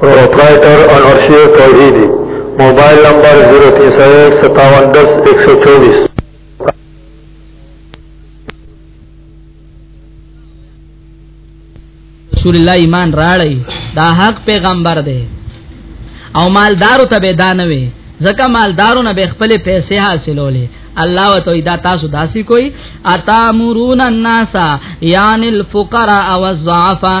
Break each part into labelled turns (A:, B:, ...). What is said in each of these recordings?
A: پروپرائیټر انورشیر توحیدی موبائل نمبر زیرو تین سو ایک ستاون دس ایک سو چوبیس
B: رسول الله ایمان راړی دا حق پیغمبر دی او مالدارو ته به دانوي ځکه مالدارو نه به خپل پیسې حاصلولې الله وتعالى دا تاسو داسي کوئی اتامرون الناس یان الفقراء والضعفاء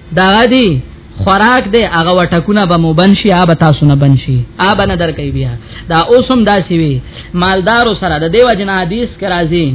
B: دا دی خوراک دی هغه وټکونه به مو بنشي هغه تاسو نه بنشي هغه نه درکې بیا دا اوسم داسي وي مالدار سره د دیو جن حدیث کرازي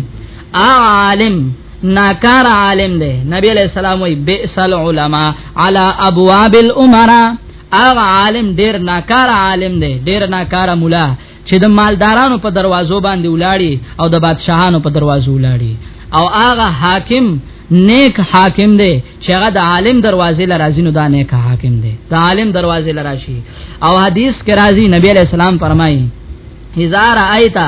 B: عالم ناکار عالم دی نبی علیہ السلام وی بئس العلماء علی ابواب الامراء اغه عالم ډیر ناکار عالم دی ډیر ناکار مولا چې د مالدارانو په دروازو باندې ولاړی او د بادشاهانو په دروازو ولاړی او هغه حاکم نیک حاکم دی چې هغه د عالم دروازې لرازي نو دا نیک حاکم دی د عالم دروازې لراشي او حدیث کې راځي نبی علیہ السلام فرمایي اذا رايت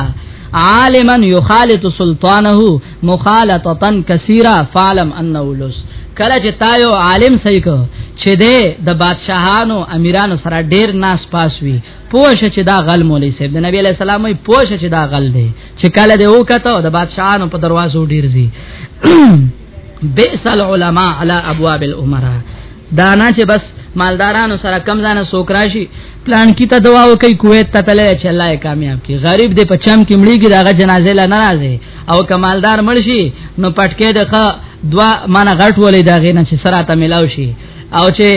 B: عالما يخالط سلطانه مخالطه كثيره فعلم انه لص کله چې تا یو عالم صحیح کو چې دې د بادشاهانو امیرانو سره ډیر ناس پاس وي پوښ چې دا غل مولوی صاحب د نبی علی السلام وي پوښ چې دا غل دی چې کله دی وکته د بادشاہانو په دروازو ډیر زی بئس العلماء علی ابواب الامراء دانا چې بس مالدارانو سره کم ځانه سوکراشي پلان کی ته دعا وکي کویت ته تللی چې الله یې کامیاب کړي غریب دې په چم کې مړیږي داغه جنازه لا ناراضه او کمالدار مړ شي نو پټکې دغه دوا معنی غټ ولې داغه نه چې سره ته ملاوي شي او چې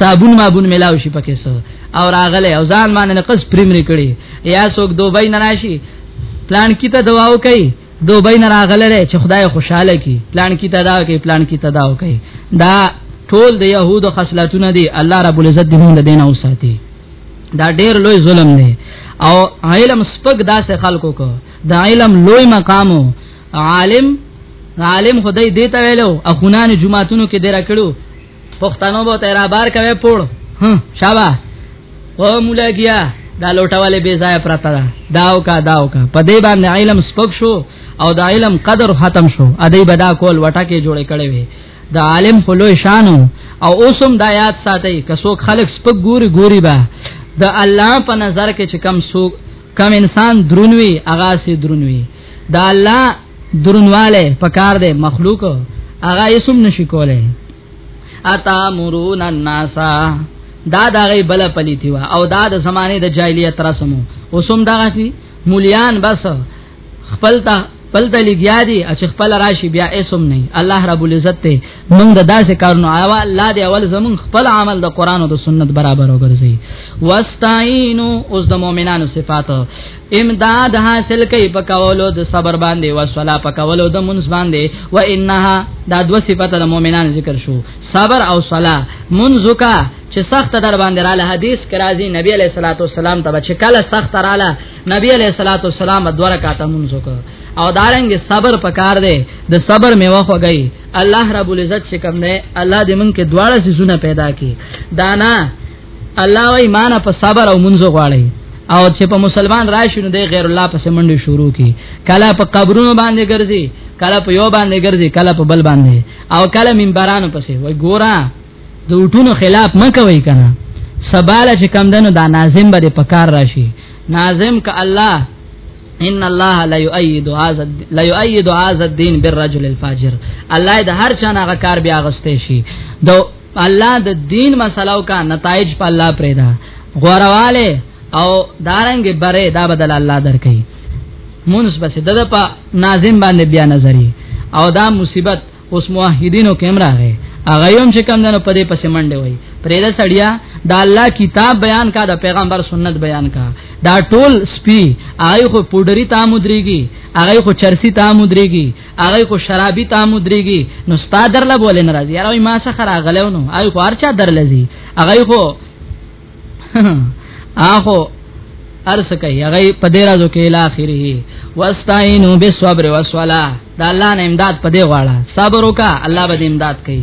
B: صابون مابون ملاو شي پکې سو او راغله او ځان باندې نقص پریمری کړي یا څوک دوبای نه راشي پلان کی ته دواو کوي دوبای نه راغله چې خدای خوشاله کی پلان کی ته دا کوي پلان کی ته دا کوي دا ټول د يهودو خصلتونه دي الله رب العزت دې موږ دینه وساتي دا ډېر لوی ظلم دی او علم سپک داسې خلکو کو دا علم لوی مقامو عالم عالم خدای دې ته ویلو اخونان جمعهتونو کې درا کړو پښتنو به تیرا بار کوي پوړ هم شابه او مولا کیا دا لوټواله بے ځای پراته دا داو کا داو کا په دې باندې علم سپک شو او دا علم قدر ختم شو ا دې بدا کول وټه کې جوړې کړې وي دا عالم خلوی شانو او اوسم دا یاد ساتي که څوک خلک سپک ګوري ګوري با د الله په نظر کې چې کم څوک کم انسان درونوي اغا سي درونوي دا الله درنواله پکار دی مخلوق هغه یې سم نشي کوله اتا مرون الناس دا دغه بل پلیتی وا او دا د زمانه د جاهلیت رسمو اوسم دغه سی مولیان بس خپل ته خپل ته لګیا دي چې خپل راشي بیا اسم نه الله رب العزت ته موږ د داسې کارونو آیا الله دی اول زمون خپل عمل د قران او د سنت برابر وګرځي واستعینوا اوس د مؤمنانو صفات امداد حاصل کوي په کولو د صبر باندې او صلا په کولو د منځ باندې و انها دا دو صفته د مؤمنان ذکر شو صبر او صلا منځ کا چې سخت در باندې رااله حدیث کرازي نبی علیہ الصلوۃ والسلام ته چې کله سخت رااله نبی علیہ الصلوۃ والسلام دوه رکعات منځ وکړ او دارنګ صبر پکار دی د صبر میوه خوږی الله رب العزت چې کوم دی الله دې مونږ کې دواړه سيزونه پیدا کړي دانا الله و ایمان په صبر او منځ غواړي او چې په مسلمان راشي نو د غیر الله په سمندې شروع کی کله په قبرونو باندې ګرځي کله په یو باندې ګرځي کله په بل باندې او کله منبرانو پسې وای ګورا د وټونو خلاف مکوي کنه سباله چې کم دنو دا ناظم به په کار راشي ناظم ک الله ان الله لا يؤيد هذا لا يؤيد هذا الدين بالرجل الفاجر الله د هر چا نه کار بیا غستې شي دو الله د دین مسلو کا نتایج په الله پرېدا غورواله او دارنګ بره دا بدل الله درکې مونږ بس دغه په ناظم باندې بیا نظری او دا مصیبت اوس موحدینو کیمرا غي هغه هم چې کم دنو پدې پسې منډه وای پرې دا سړیا دا الله کتاب بیان کا دا پیغمبر سنت بیان کا دا ټول سپی هغه خو پودری تامودريږي هغه خو چرسی تامودريږي هغه خو شرابي تام دريږي نو ستا درل بولې ناراضي یاره ما څخه راغلو نو هغه خو ارچا درلزي هغه خو اخو ارس کوي هغه په دې راځو کې الاخره واستعينوا بالصبر والصلاه دا الله نه امداد پدې غواړه صبر وکا الله به امداد کوي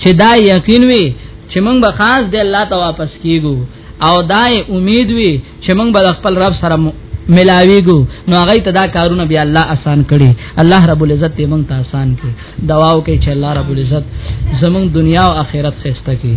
B: چې دا یقین وي چې موږ به خاص دی الله ته واپس کیږو او دا امید وي چې موږ به خپل رب سره ملاویګو نو هغه ته دا کارونه بیا الله آسان کړي الله رب العزت دې موږ ته آسان کړي دعاو کې چې الله رب العزت زموږ دنیا او آخرت خسته کړي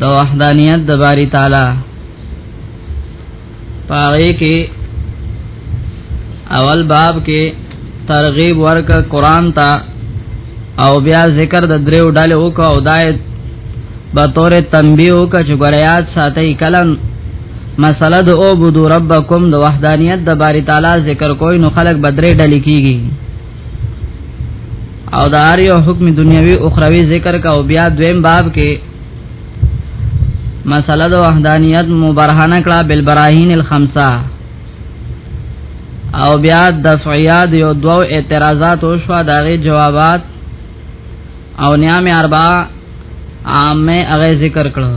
B: د وحدانیت د باری تعالی پاره کې اول باب کې ترغیب ورک قران ته او بیا ذکر د دریو ډلې وکاو او دایت به تور تنبیه وک چې ګریات ساتي کلن مسله د او بودو ربکم د وحدانیت د باری تعالی ذکر کوی نو خلق بدرې ډلې کیږي او د هر یو حکم دنیوي او اخروی ذکر کا او بیا دویم باب کې مسله د وحدانیت مبرهنه کړه بالبراهین الخمسه او بیا دفعیات یو دوو اعتراضات او شوا دغه جوابات او نیام اربع عامه هغه ذکر کړو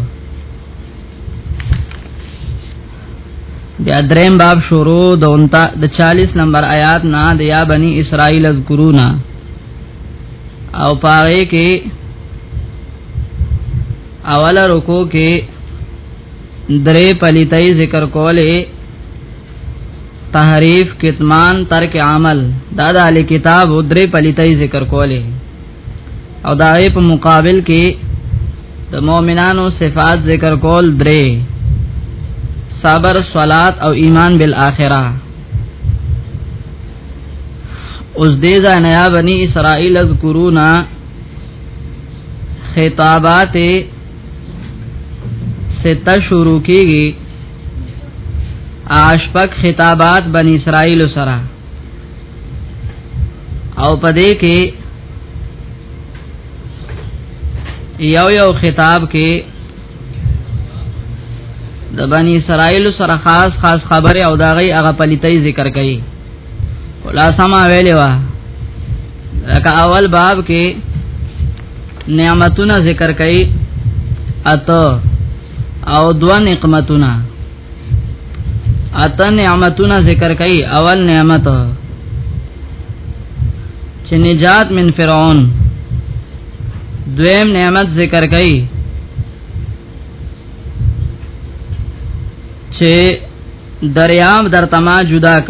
B: بیا دریم باب شروع د انتا د 40 نمبر آیات نه د یا بنی اسرائیل اذکرونا او پاره کې اوله رکو کې درې پلیتای ذکر کولې تحریف کتمان ترک عمل دا د علی کتاب درې پلیتای ذکر کولې او دا غي په مقابل کې د مؤمنانو صفات ذکر کول درې صبر صلات او ایمان بالآخره اوس دې ځای نه یا بنی اسرائیل اذکرونا خطابات ستا شروع کیږي آشپک خطابات بنی اسرائیل سره او پدې کې یو یو خطاب کې د بنی اسرائیل سره خاص خاص خبره او دا غي هغه پلیتای ذکر کړي خلاصہ ما ویلې وا لکه اول باب کې نعمتونه ذکر کړي اته او دو نعمتونه اته نعمتونه ذکر کړي اول نعمت چې نجات من فرعون دویم نعمت ذکر کړي چې دریاب در تما جدا ک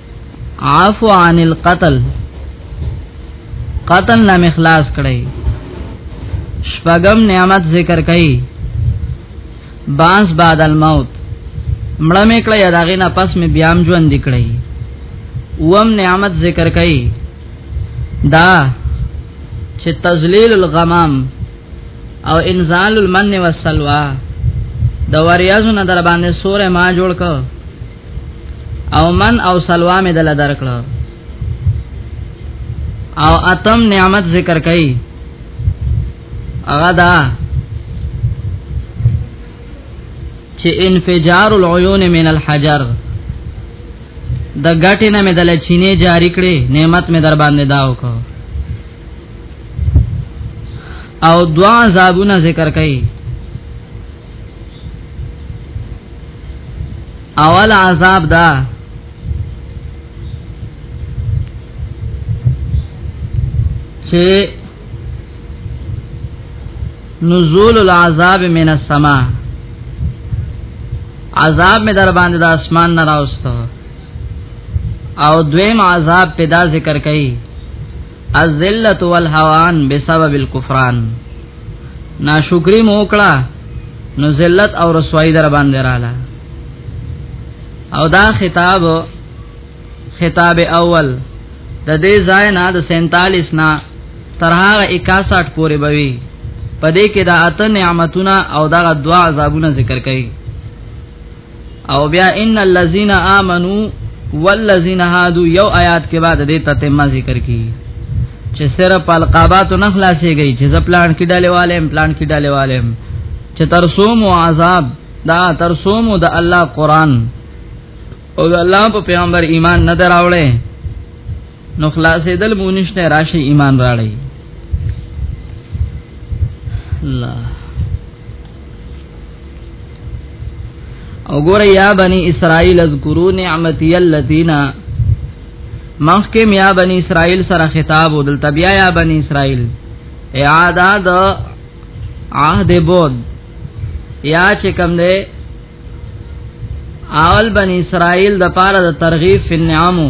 B: عفو عن القتل قتل نه مخلاص کړي شپغم نعمت ذکر کړي باس بعد الموت مړه مې کړی داغه نه پس مې بیام ژوند دکړی وم نعمت ذکر کړي دا چې تذلیل الغمام او انزال المن والسلوى د وریاضونه در باندې سوره ما جوړ کړ او من او سلوا می دل درکړه او اتم نعمت ذکر کئ هغه دا چې انفجار العيون من الحجر د غټې نه مې دل چینه جاری کړې نعمت مې در باندې دا وکړ او دعا زابونه ذکر کړي اول عذاب دا چې نزول العذاب من السما عذاب می در باندې د اسمان نه راوستو او دویم عذاب پیدا ذکر کړي الذلت والهوان بسبب الكفران ناشکری مو کړه نو ذلت او رسوایی در باندې رااله او دا خطاب خطاب اول د دې ځای نه د 47 نه تر هغه 61 پورې بوي پدې کې دا اته نعمتونه او دا دوا عذابونه ذکر کړي او بیا ان الذين امنوا والذين هادوا یو آیات کې بعد دې تتمه ذکر کی چې سره پالقابات نه خلاصې گئی چې ځپلان کې ډاله والے پلان کې ډاله والے چې ترسوم او عذاب دا ترسوم د الله قران او الله په پیغمبر ایمان نه دراوړې نو خلاصېدل مو نشته راشي ایمان راړی الله او ګوره یا بنی اسرائیل اذکروا نعمتي اللتینا مخکم یا بنی اسرائیل سره خطاب ودل تبیا یا بنی اسرائیل اعاده د عهد بود یا چې کوم دی اول بنی اسرائیل د پاره د ترغیب فی النعمو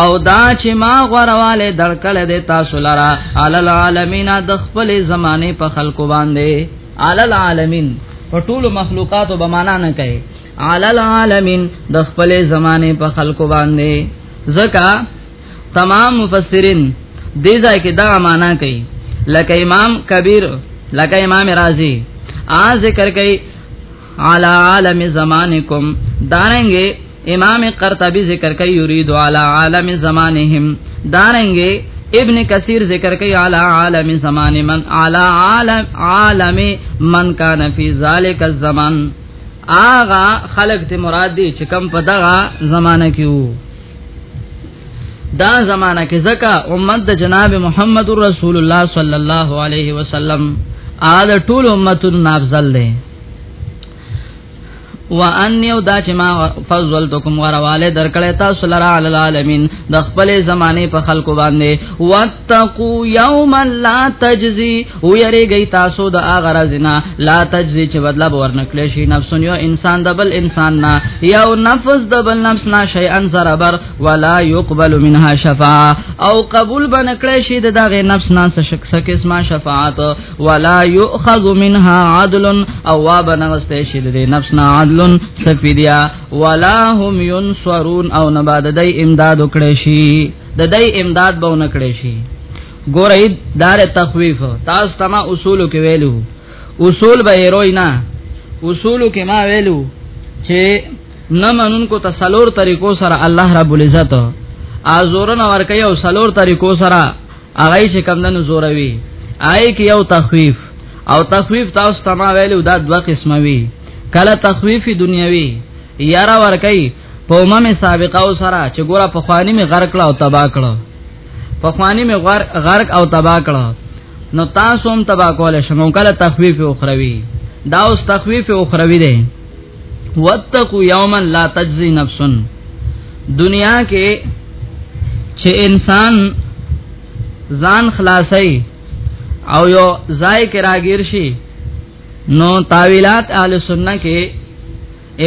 B: او دا چې ما غورواله دړکل د تاسو لرا عل العالمین د خپل زمانه په خلکو باندې عل العالمین په ټولو مخلوقاتو به معنا نه کوي عل العالمین د خپل زمانه په خلکو باندې زکا تمام مفسرین دې ځای کې دا معنا کوي لکه امام کبیر لکه امام رازی آ ذکر کوي علی عالم زمانکم دارنګي امام قرطبي ذکر کوي یرید علی عالم زمانهم دارنګي ابن کثیر ذکر کوي علی عالم زمان من علی عالم عالم من کان فی ذلک الزمان آغا خلق ته مراد دي چې کم په دغه زمانہ کې وو دا زمانہ کې زکا امت د جناب محمد رسول الله صلی الله علیه وسلم آل ټول امتون نافذل دي وان یو دا چې ما فضل تکم غرواله درکړې تاسو لرا علی العالمین د خپل زمانه په خلکو باندې واتقو یوم لا تجزی او یریږي تاسو د اغه رزنا لا تجزی چې بدلا ورنکړې شي نفس یو انسان د بل انسان نه یو نفس د بل نفس نه شي ان زربر ولا يقبل منها شفاعه او قبول بنکړې شي د دغه نفس نه څه شک څه قسمه شفاعت ولا يؤخذ منها عدل او وابن غستشي د نفسنا عدل سفيديا ولا هم ينصرون او نباد دای امداد وکړي شي د دای امداد به ونکړي شي ګورئ دار تخويف تاسو تما اصول کې ویلو اصول به روي نه اصول کې ما ویلو چې نه منون کو تسلور طریقو سره الله رب العزت ازورن ور کوي او سلور طریقو سره هغه چې کم دنو زوروي آی کې یو تخفیف او تخفیف تاسو ته ما ویلو دا دوه قسمه وي کله تخفیف دنیوي یارا ور کوي په امم سابقه او سره چې ګوره په خواني می غرق کړه او تبا کړه په خواني می غرق او تبا کړه نو تاسو هم تبا کول شمو کله تخفیف اخروی دا اوس تخفیف اخروی دی واتقوا یوما لا تجزی نفس دنیا کې چې انسان ځان خلاصي او یو ځای کې راګیر شي نو تاویلات اهل سنت کې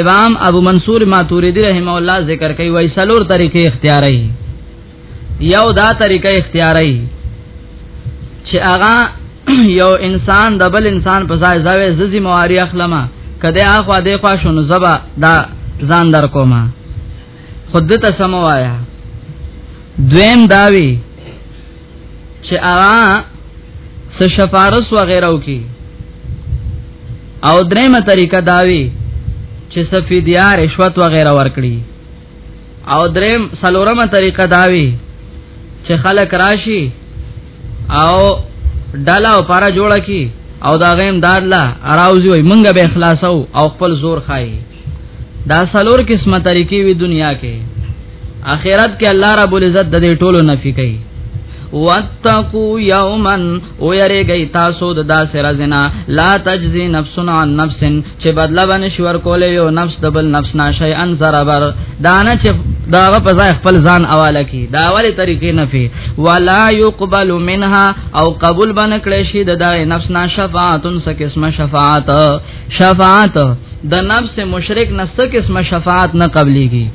B: امام ابو منصور ماتوریدی رحم الله ذکر کوي وای سلور طریقې اختیاري یو دا طریقه اختیاري چې هغه یو انسان د بل انسان په ځای ځای ززي مواري اخلمه کده اخوا دی خوا شنو زبا دا ځان در کومه خود ته سموایا دویم داوی چې هغه س شفارس و غیره وکي او درېمه طریقه داوی چې سفیدیا رشوت و غیره ورکړي او دریم سلورمه طریقه داوی چې خلک راشي او ډاله او پارا جوړه کی او دا غیم دار لا اراوزی وي مونږ به اخلاصو او خپل زور خای دا سلور قسمه طریقې وی دنیا کې اخرت کې الله رب العزت د دې ټولو نفي کوي واتقوا یوما او یریږي تاسو د داسې رازنا لا تجزي نفس عن نفس چې بدلا باندې شور کولې یو نفس د بل نفس نه شي ان زربر دانه چې داغه په ځای خپل ځان اواله کی دا اولی طریقې نه فی ولا یقبل منها او قبول باندې کړي شي د دغه نفس نه شفاعتن څه قسمه شفاعت شفاعت د نفس مشرک نه څه قسمه شفاعت نه قبليږي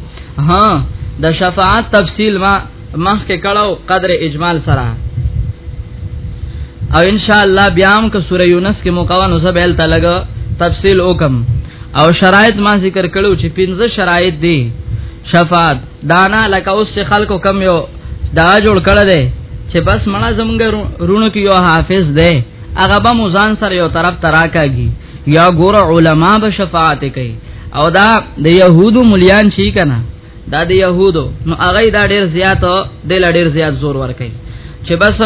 B: ها د شفاعت تفصیل ما مخ کې کړهو قدر اجمال سره او ان شاء الله بیا هم که سوره یونس کې موقعه نو زبل ته لګ تفصیل وکم او شرایط ما ذکر کړو چې پنځه شرایط دي شفاعت دانا لکه اوس چې خلکو کم یو دا جوړ کړه دی چې بس مړه زمونږ رونو کې یو حافظ دی هغه به مزان سره یو طرف تراکاږي یا ګور علما به شفاعت کوي او دا د يهودو مليان شي کنه دا د يهودو نو هغه دا ډیر زیات د ډیر زیات زور ور کوي چې بس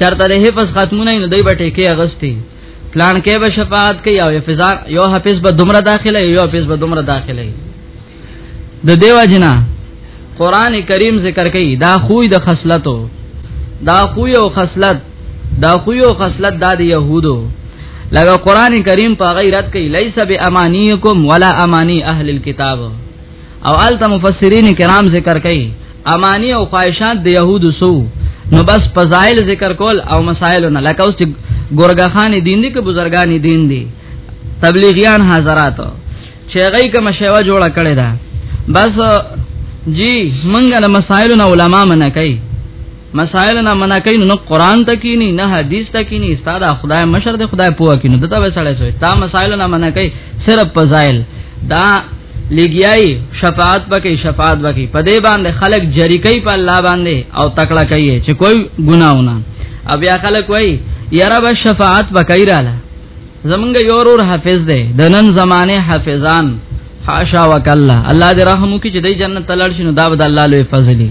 B: چرته د حفظ ختمونه نه دی بټه کې اغستی پلان کې به شفاعت کوي او حفظ یو حفظ به دومره داخله یو حفظ به دومره داخله د دیو جنا قران کریم ذکر کوي دا خوې د خصلتو دا خوې او خصلت دا خوې او خصلت د يهودو لکه قران کریم په غیرت کې لیس به امانیکم ولا امانی اهل الكتاب او الته مفسرین کرام ذکر کوي امانی او خواهشات د يهودو سو نو بس فضایل ذکر کول او مسائل نه لکه اوس ګورګا خان دین دي که بزرګان دین دي تبلیغیان حضرات چې غي کوم شیوا جوړه کړي دا بس جی منګه مسائل نه علما منه کوي مسائل نه منع کین نو قران ته کینی نه حدیث ته کینی استاد خدای مشر دی خدای پوه کینو دته به سړی سوې تا مسائل نه منع کای صرف فضائل دا لګیای شفاعت پکې شفاعت پکې په دې باندې خلک جری کوي په الله باندې او تکړه کوي چې کوئی ګناونه او بیا خلک وای یاره به شفاعت پکې رااله زمونږ یو ور حافظ دی د نن زمانه حافظان حاشا وکلا الله دې رحم وکړي چې د جنت تلل شنو دا بد الله لوی فضل دی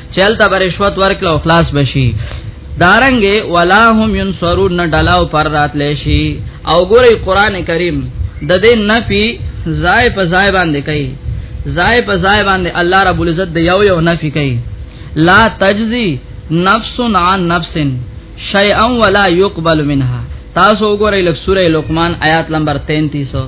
B: چل ته رشوت ورکړه او خلاص بشي دارنګ ولا هم ينصرون نه ډلاو پر راتل شي او ګوري قران کریم د دې نفي زای په زای باندې کوي زای په زای باندې الله رب العزت د یو یو نفي کوي لا تجزي نفس عن نفس شيئا ولا يقبل منها تاسو وګورئ لک سوره لقمان آیات نمبر 33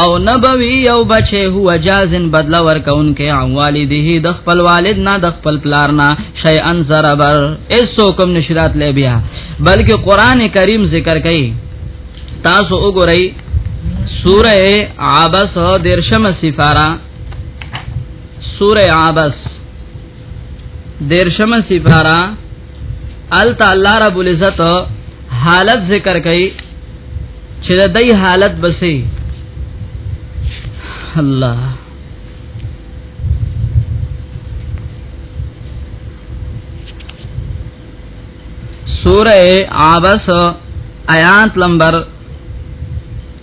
B: او نبوي یو بچي هو جازن بدلا ورکون کې عن والده د خپل والد نه د خپل پلار نه شي ان زربر ایسو کوم نشرات لې بیا بلکې قران کریم ذکر کوي تاسو وګورئ سوره عبس درشم سفارا سوره عبس دیرشم سپارا ال تعالی رب العزت حالت ذکر کړي چې د دې حالت بسې الله سورہ عبس آیات نمبر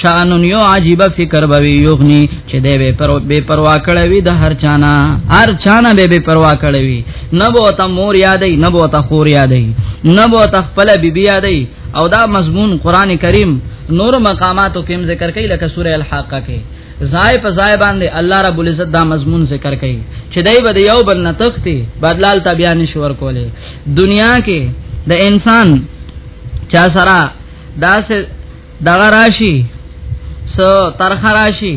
B: شان یو عجیب فکر به یغنی چې دی به پر بے پروا کړوي د هر چانا هر چانا به بے پروا کړوي نه بو ته مور یادې نه بو ته خور یادې نه بو ته خپل بیبي یادې او دا مضمون قران کریم نور مقاماتو کې ذکر کړي لکه سوره الحاقه کې زای په زای باندې الله رب العزت دا مضمون ذکر کړي چې دای به یو بل نه تختی بدلال تبیا نشور کوله دنیا کې د انسان چا سره دا دغه راشي سو ترخ راشي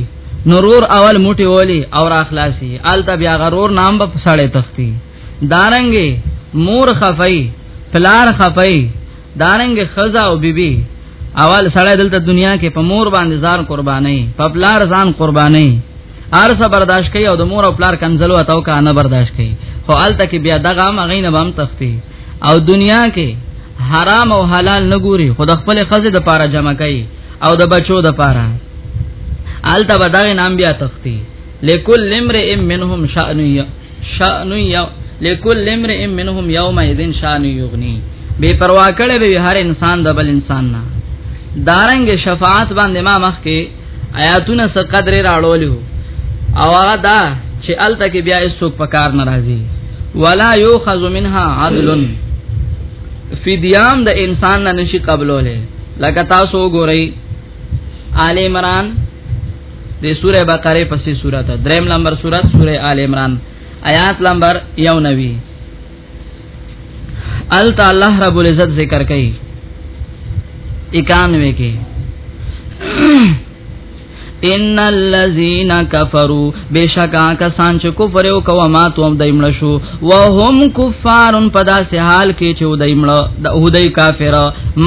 B: نورور اول موټي ولی او را خلاصي آلته بیا غرور نام به سړې تختی دارنګي مور خفای پلار خفای دارنګي خزا او بیبي بی اول سړی دلته دنیا کې په مور باندې ځان قرباني په پلار ځان قرباني ارسه برداشت کوي او د مور او پلار کنزلو اتاو کا نه برداشت کوي خو الته کې بیا دغه مغې نه بم تختی او دنیا کې حرام او حلال نه ګوري خو د خپل خزه د پاره جمع کوي او د بچو د پاره الته به دغه نام بیا تختی لکل امرئ منهم شأن شأن لکل امرئ منهم یومئذ شأن یغنی بے پروا کړه به هر انسان د بل انسان نه دارنګ شفاعت باندې ما مخ کې آیاتونه څه قدر راړولیو او هغه دا چې الته کې بیا هیڅوک په کار ناراضي ولا یوخذ منها عدل فدیام د انسان نه نشي قبلوله لکه تاسو ګورئ آل عمران د سوره بقره پسې سورته دریم نمبر سورته سوره آل عمران آیات نمبر 99 الت الله رب العزت ذکر کوي 91 کې ان الذين كفروا بشکا کسان چې کفر او کوه ما تو هم دایمړ شو وهم کفارن پدا سه حال کې چې دایمړ د هدی کافر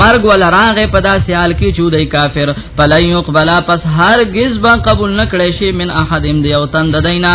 B: مرګ ول راغه پدا سه حال کې چې دای کافر فلن يقبل پس هرگز به قبول نکړي شي من احد دی او تند دینا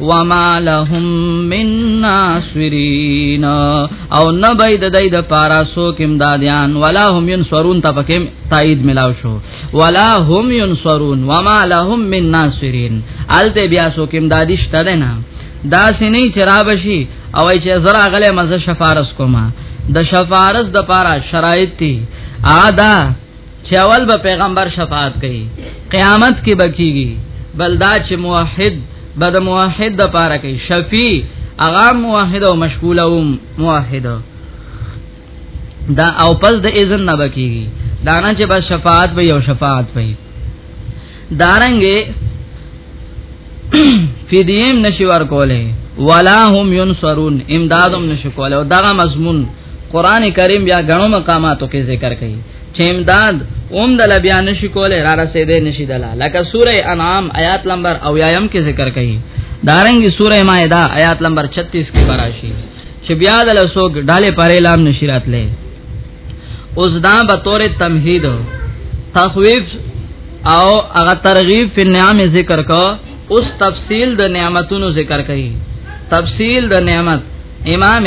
B: وما لهم من ناصرین او نه به د دای د پارا سو کم دادیان ولا هم ينصرون ته پکې تایید ملاو شو ولا هم ينصرون وما لهم من ناصرین الته بیا سو کم دادی شته نه دا سینې چرابشي او چې زرا غله مزه شفارس کوما د شفارس د پارا شرایط دي ادا چې اول به پیغمبر شفاعت کوي قیامت کې بکیږي بلدا چې موحد بد موحد د پاره کوي شفیع اغا موحد او مشغول او موحد دا او پس د اذن نه بکیږي دا نه چې بس شفاعت به یو شفاعت وي دارنګه فدیم نشي ور کوله ولا هم ينصرون امدادم نشي کوله دا مضمون قران کریم بیا غنو مقاماتو کې ذکر کړي چې امداد اوم د لبیا نشي کوله را رسیدې نشي دلا لکه سوره انعام آیات نمبر او یایم کې ذکر کړي دارنګي سوره مائده آیات نمبر 36 کې براشي چې بیا د لسو ډاله پرې لام نشي راتلې اوس دا به تور تمهید تخویف او هغه ترغیب په نعام ذکر کو اوس تفصیل د نعمتونو ذکر کړي تفصیل د نعمت امام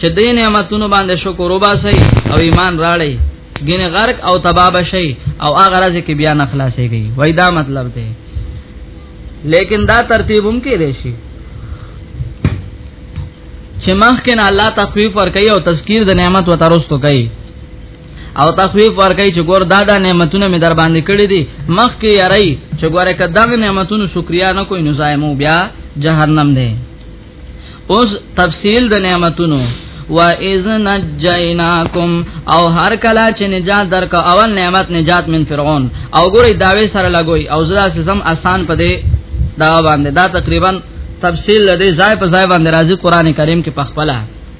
B: چې دې نعمتونو باندې شکر وباسي او ایمان راړي ګینه غرق او تباب شي او هغه راځي کې بیا نه خلاصيږي وای دا مطلب دی لیکن دا ترتیب هم کې دی شي چې مخکې نه الله تخفیف ور کوي او تذکیر د نعمت و ترستو کوي او تخفیف ور کوي چې ګور دادا نعمتونه می در باندې کړی دي مخکې یاري چې ګوره کداغه نعمتونو شکریا نه کوي نو زایمو بیا جهنم دی اوس تفصیل د نعمتونو و اذ نجیناکم او هر کلا چې نجات درک اول نعمت نجات من فرعون او ګوري داوی سره لګوي او زړه سم آسان پدې دا باندې دا تقریبا تفصیل لدې ځای په ځای باندې راځي قران کریم کې پخپله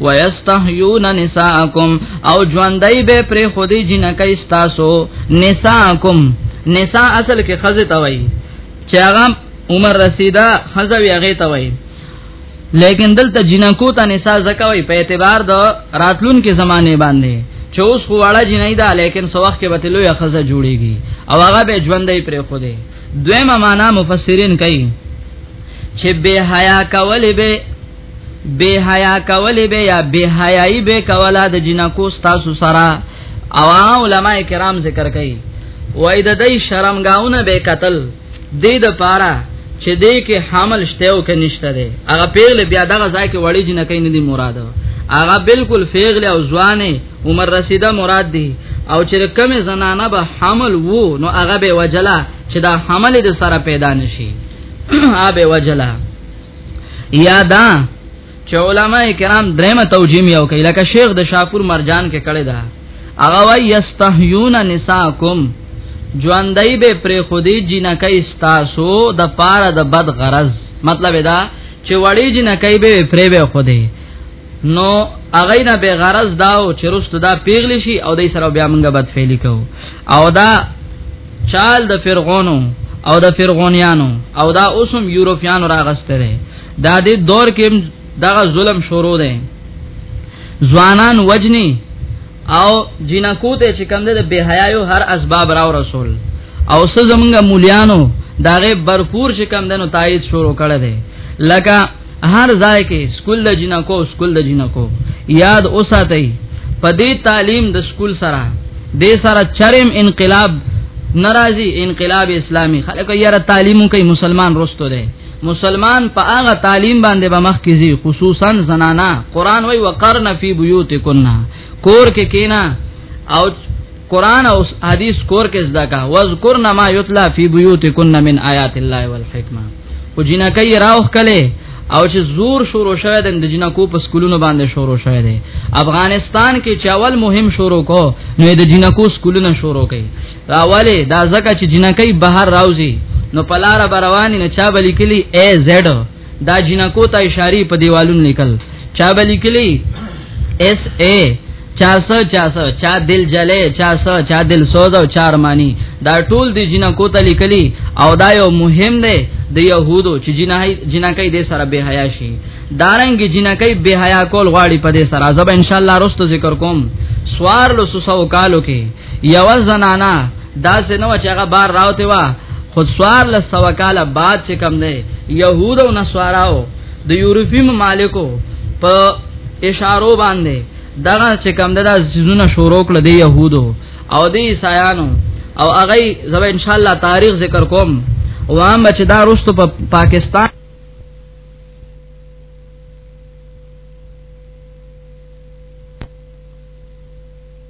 B: ويستحيون نساءكم او ژوندۍ به پر خودي جنکې تاسو نساءكم نساء اصل کې خزه توي چې هغه عمر رسیدا خزه وی هغه توي لیکن دلته جنکو ته نساء زکوي په اعتبار د راتلون کې زمانه باندې چې اوس خو واړه جنۍ ده لیکن سو وخت کې به تلو یا خزه جوړيږي او هغه به ژوندۍ پر خوده دویمه معنا مفسرین کوي چې به حیا کول به بے حیا کولی به یا بے حیاي به کولا د جنکو تاسو سره او علماء کرام ذکر کوي وای د دې شرمګاونه به قتل دې د پاره چې دې کې حمل شته او کې نشته ده هغه پیغله بیا دغه ځای کې وړي جنکې نه دي مراد هغه بالکل فیغله او ځوانه عمر رسیده مراد دي او چې کمی زنانه به حمل وو نو هغه به وجلا چې دا حمل د سره پیدا نشي هغه به وجلا یادا چې علما کرام درېمه توجیم یو کوي لکه شیخ د شاپور مرجان کې کړی دا هغه وای یستحیون نساکم ژوندۍ به پر خودي جنکې استاسو د پاره د بد غرض مطلب دا چې وړي جنکې به پرې به خودي نو اغه نه به غرض داو چې رستو دا پیغلی شي او دای سره بیا موږ بد فعلی کو او دا چال د فرعونو او د فرعونیانو او دا اوسم یورپیانو راغسته ده دا دې دور کې دغه ظلم شروع ده ځوانان وجنی او جنکو ته چې کم ده د بهایو هر اسباب راو رسول او سه زمونږ مولیانو داغه برپور چې کم دنو تایید شروع کړه ده لکه هر ځای کې سکول د جنکو سکول د جنکو یاد اوساتئ په دې تعلیم د سکول سره د سره چرم انقلاب ناراضي انقلاب اسلامی خلک یاره تعلیم کوي مسلمان رستو دی مسلمان په هغه تعلیم باندې به مخ کیږي خصوصا زنانا قران وای وقرن فی بیوتکنا کور کې کینا او قران او حدیث کور کې زده کا واذکرن ما یتلا فی بیوتکن من آیات الله والحکمه او جنکای راوخ کله او چې زور شروع شوه د جنکو په سکولونو باندې شروع شوه دی افغانستان کې چاول مهم شروع کو نو د جنکو سکولونه شروع کړي دا والے دا ځکه چې جنکې بهر راوځي نو پلار برواني نه چا بلی کلی ای زیډ دا جنکو ته اشاری په دیوالونو لیکل چا به لیکلی اس ا چا س چا س چا دل جلې چا س چا دل سوز او چار مانی دا ټول دی جنکو ته لیکلی او دا یو مهم دی د يهودو چې جنای جنکای دې سره به حیا شي دارنګ جنکای به حیا کول غواړي په دې سره زب ان شاء الله رستو ذکر کوم سوار لو سو سو کالو کې یو زنانا دا سينو چې هغه بار راوته وا خود سوار له سو کال بعد چې کم نه يهود او نصاراو د یورپی ممالکو په اشارو باندې دغه چې کم ده دا زونه شروع کړ دی يهودو او دی عیسایانو او هغه زبا ان شاء الله تاریخ ذکر کوم وام چې دا رستو په پا پاکستان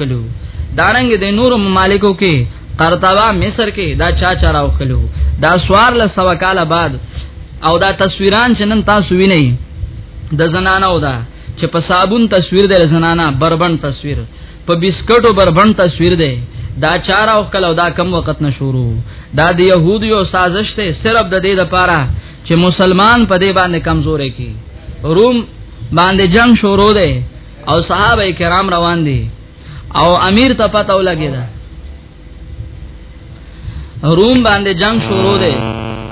B: کلو دارنګ د نور ممالکو کې قرطبه مصر کې دا چا چا راو کلو دا سوار له سوا کال بعد او دا تصویران چې نن تاسو وینئ د زنانو دا چې په صابون تصویر د زنانه بربند تصویر په بسکټو بربند تصویر دی دا چاره او کله دا کم وخت نه شروع دا د يهوديو سازش ته صرف د دې لپاره چې مسلمان په دې باندې کمزورې کی روم باندې جنگ شروع دی او صحابه کرام روان دي او امیر ته پته ولګی دا روم باندې جنگ شروع دی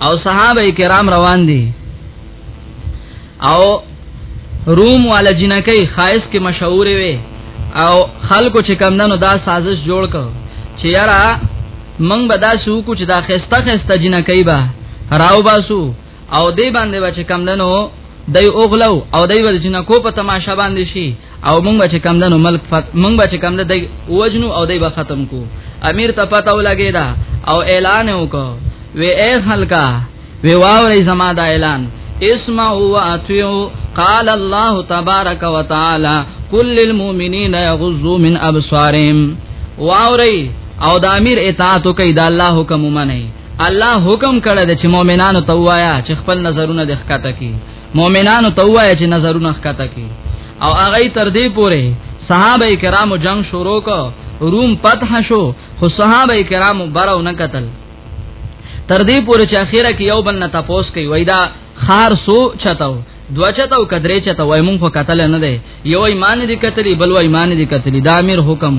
B: او صحابه کرام روان دي او روم والا جنکی خایس کې مشهور وي او خلکو چې کمندنو دا سازش جوړ کړ چې یاره منګ به دا شو کو چې دا خسته خسته جنکی با راو باسو او دی باندې بچ کم دنو دای اوغلو او دای ول جن کو په تماشا باندې شي او مونږ بچ کم دنو ملک فت مونږ بچ کم دای وجنو او دای به ختم کو امیر ته پته ولګی دا او اعلان وکړ وی اے خلکا وی واوري زما دا اعلان اسمعوا واطيعوا قال الله تبارك وتعالى قل للمؤمنين يغضوا من ابصارهم واوري او د امیر اطاعت کوي د الله حکم ومني الله حکم کړی دی چې مؤمنانو ته وایا چې خپل نظرونه د ښکته کی مؤمنانو ته وایا چې نظرونه ښکته کی او هغه تر دې پوره صحابه کرامو جنگ شروع کو روم فتح شو خو صحابه کرامو برو نه قتل تر دې پوره چې اخیره کې یو بل نه تاسو کوي وای دا خار سو چتاو دو چتاو کدرې چتا وای مونږ خو قتل نه دی یو ایمان دي کتلی بل وای ایمان دي کتلی دا امیر حکم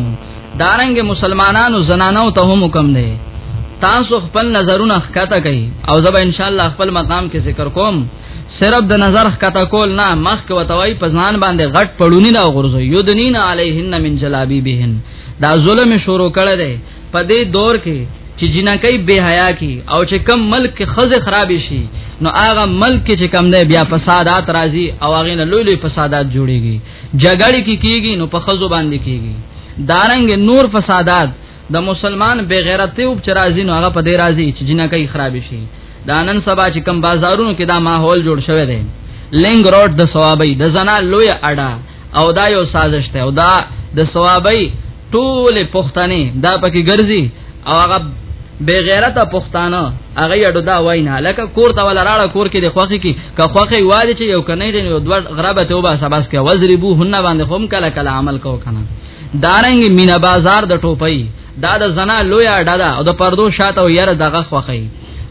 B: دارنګ مسلمانانو زنانو ته هم حکم دی تاسو خپل نظرونه ښکته کوي او زه به ان شاء الله خپل مقام کې ذکر کوم صرف د نظر ښکته کول نه مخ کې وتوي په ځان باندې غټ پړونی دا غرزو یودنین علیهن من جلابیبهن دا ظلم شروع کړی دی په دې دور کې چې جنکې بے حیا کی او چې کم ملک کې خزه خراب شي نو هغه ملک کې چې کم نه بیا فسادات راځي او هغه نه لوی لوی فسادات جوړيږي جګړې کې کیږي نو په خزو باندې کیږي دارنګ نور فسادات د مسلمان بے غیرتی او چرازی نو هغه په دې راځي چې جنکې خراب شي دا نن سبا چې کم بازارونو کې دا ماحول جوړ شوی دی لینګ روډ د ثوابي د زنا لوی اډا او دا یو سازش ته او دا د ثوابي ټول پښتني دا پکې ګرځي او هغه بے غیرته پښتانه هغه اډو دا وینا لکه کور ته ولا راړه کور کې د خوخي کې که خوخي واده چې یو کنه دی نو دوه غرابه ته وبا سباس کې وزربو هن باندې هم کله کله عمل کو کنه دارنګ مینا بازار د ټوپۍ دا د زنا لوی اډه ده او د پردو شاته یره دغه خوخي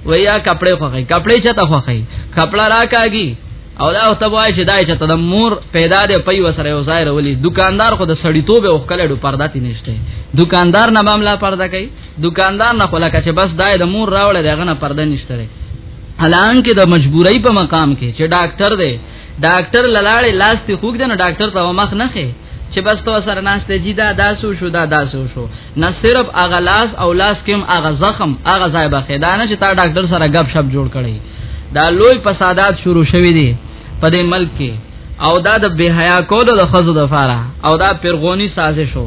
B: ویا کپڑے خوخی کپڑے چته خوخی کپڑا راکاږي او دا وخت وای چې دای چې تدمور پیدا دی پي وسره یو ځای رولي دکاندار خو د سړیتوب او خلې ډو پرده تی نشته دکاندار نه معاملې پرده کوي دکاندار نه خلک چې بس دای د مور راوړل دغه نه پرده نشته الان کې د مجبورۍ په مقام کې چې ډاکټر دی ډاکټر للاړې لاس ته خوګ دی نو ډاکټر ته مخ نه خې چې بس تو سره ناس ته جیدا داسو شو دا داسو شو نه صرف اغه لاس او لاس کم اغه زخم اغه ځای به خدانه چې تا ډاکټر سره غب شپ جوړ کړي دا لوی فسادات شروع شوی دي په دې ملک کې او دا د بهایا کولو د خزو د فاره او دا پیرغونی سازش شو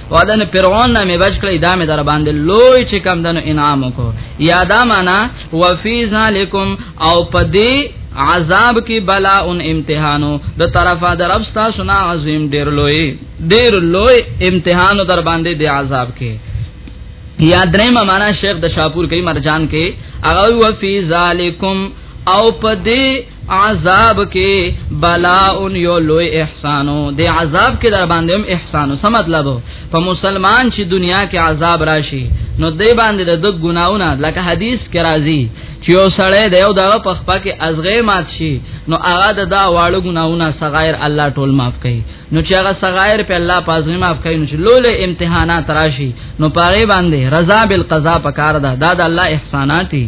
B: وادن فرعون نه می بچ کړی دا می در باندې لوی چې کم دنو انعام کو یادا معنا وفي ذالکم او پدی عذاب کی بلا ان امتحانو د طرفه در رب تاسو نه عظیم ډیر لوی ډیر لوی امتحانو در باندې دی عذاب کې یا دریم معنا شیخ د شاپور کوي مرجان کې اغه وفي ذالکم او پدی عذاب کې بلاء یو لوی احسانو د عذاب کې در باندې هم احسانو څه مطلب په مسلمان چې دنیا کې عذاب راشي نو دی باندې د ګناونه لکه حدیث کې راځي چې یو سړی د یو دغه په خپل کې ازغه مات شي نو هغه د دا واړو ګناونه صغایر الله ټول معاف کوي نو چې هغه صغایر په الله پازنه معاف کوي نو چې لوله امتحانات راشي نو پاره باندې رضا بالقضاء پکار ده دا د الله احسانات دي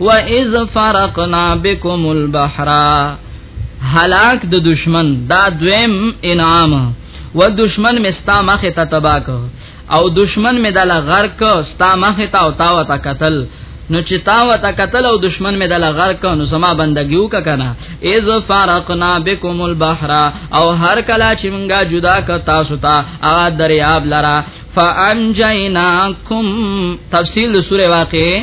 B: واذ فرقنا بكم البحر هلاك د دشمن دا دویم انعام و دشمن مستا مخه ته تباک او دشمن می دل غرق ستا مخه ته او تا وتا قتل نو چې تا وتا قتل او دشمن می دل غرق نو سما بندګیو کا کنه اذ فرقنا بكم البحر او هر کلا چې مونږه جدا ک تاسو ته ا دریاب لرا فانجیناکم تفصیل سوره واقع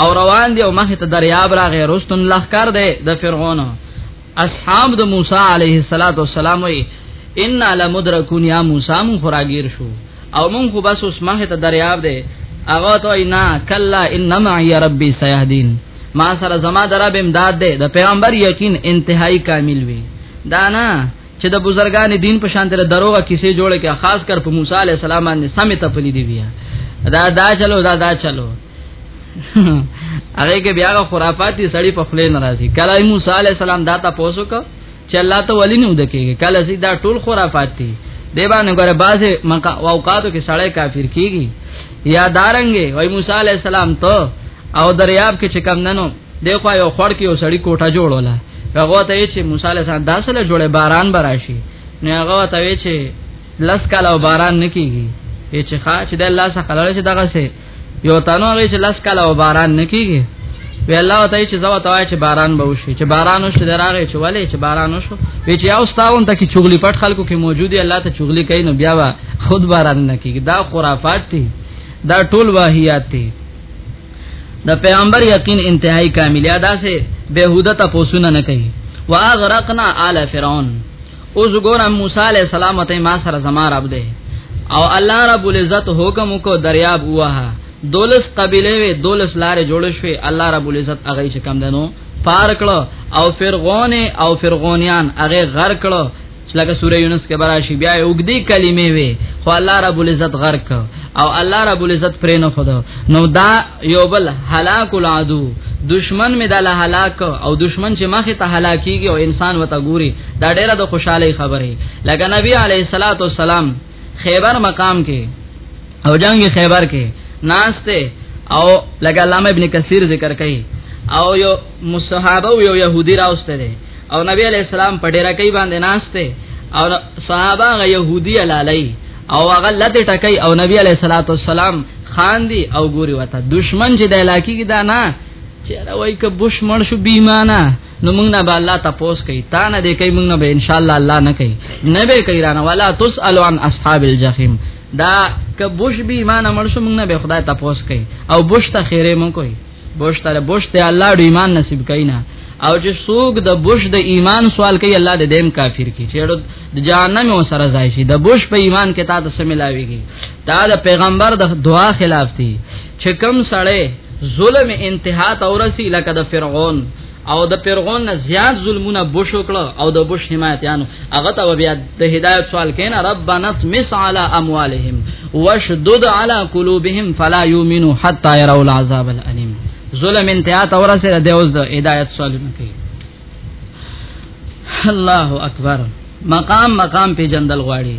B: او روان دی او مخ ته دریاب راغی رستن لخر دی د فرعون اصحاب د موسی علیه الصلاۃ والسلام وی ان لمدرکون یا موسی مون خراگیر شو او مون خو بس اوس مخ ته دریاب دی اغه تو اینا کلا ان معی ربی سیهدین ما سره زما درب امداد دی د پیغمبر یقین انتهایی کامل وی دانا چې د بزرګان دین په شان تر دروغه کیسې جوړه کړه خاص کر په موسی علی السلام باندې سمې تپلې دی بیا دا دا چلو دا دا چلو هغه کې بیا خرافاتي سړی په خله ناراضي کله موسی علی السلام دا تاسو کو چې الله ته ولی نه ودکېږي کله سي دا ټول خرافات دي دی باندې ګره بازه مکا اوقاتو کې سړی کافر کیږي یا دارنګي وای موسی علی السلام ته او دریاب کې چې کم ننو دی خو یو خړ کې یو سړی کوټه جوړوله هغه ته چې موسی علی السلام داسله جوړه باران براشي نو هغه ته چې لس کاله باران نکېږي چې ښا چې د الله څخه لړ چې دغه سه یو تنو هغه چې لس کاله باران نکېږي وی الله ته چې زو ته چې باران به وشي چې باران وشي دراغه چې ولې چې باران وشو وی چې یو ستاون ته کې چغلی پټ خلکو کې موجودي الله ته چغلی کوي نو بیا خود باران نکېږي دا خرافات دي دا ټول واهیات دي د پیغمبر یقین انتهایی کامل ادا سه بهوده ته پوسونه نه کوي واغرقنا آل فرعون اوس ګور موسی علی السلام ته ما سره زما رب دی او الله رب العزت حکم کو دریاب واه دولس قبیله وی دولس لارې جوړ شوې الله رب العزت هغه چې کم دنو پار کړو او فرعون او فرعونیان هغه غر کړو لکه سوره یونس کې براشي بیا یو دې کلمې وي خو الله رب العزت غرق او الله رب العزت پرې نه خدو نو دا یو بل هلاک العدو دشمن می دل هلاک او دشمن چې مخه ته هلاکیږي او انسان وته ګوري دا ډیره د خوشحالي خبره لکه نبی علیه الصلاۃ والسلام خیبر مقام کې او جنگ خیبر کې ناشته او لکه علامه ابن کثیر ذکر کوي او یو مصحابه او یو يهودي راوسته دي او نبی علیہ السلام په ډیره کوي باندې ناشته او صحابه غ يهودي علالای او هغه لته ټکای او نبی علیہ الصلوۃ والسلام خان دی او ګوري وته دشمن چې د علاقې کې دا نه چې راوي ک بوش مړ شو بیمانه نو موږ نه به الله تاسو کوي تا نه دې کوي موږ نه به ان شاء الله الله نه کوي نه به کوي رانه ولا تسالو عن اصحاب الجحیم دا ک بوش بیمانه مړ شو موږ نه به خدای تاسو کوي او بوش ته خیره مو کوي بوش تر بوش ته الله د ایمان نصیب کینا او چې څوک د بوش د ایمان سوال کوي الله د دیم کافر کی چې د جهنم او سره ځای شي د بوش په ایمان کې تا ته سملاویږي دا د پیغمبر د دعا خلاف دی چې کم سړی ظلم انتها تورسی لکه د فرعون او د پیرغون نه زیات ظلمونه بوش وکړه او د بوش حمایتانو هغه ته بیا د هدایت سوال کین ربنا تمس علی اموالهم واشدد علی قلوبهم فلا یؤمنو حتا يروا العذاب الالم ظلم انتها تور سره د اوس د هدایت سوال نه کوي الله اکبر مقام مقام پی جندل غواړي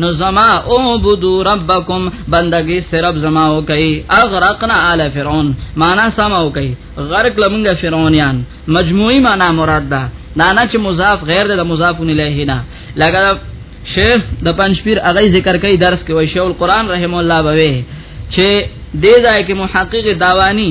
B: نو زما او بدو ربکم بندگی صرف زما او کوي اغرقنا آل فرعون معنا سم او کوي غرق لمنګه فرعونیان مجموعی معنا مراد ده دانا چې مضاف غیر د مضاف الیه نه لګا شیخ د پنځپیر اغه ذکر کوي درس کې وای شیخ القران رحم الله بوي چې دې ځای کې محقق داوانی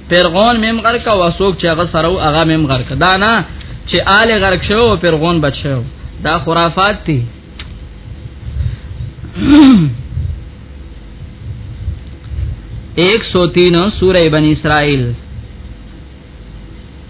B: فرعون مم غرق او اسوک چې هغه سره او هغه مم غرق دا نه چې آل غرق شو او فرعون بچ شو دا خرافات دي ایک سو تین سورہ بنی اسرائیل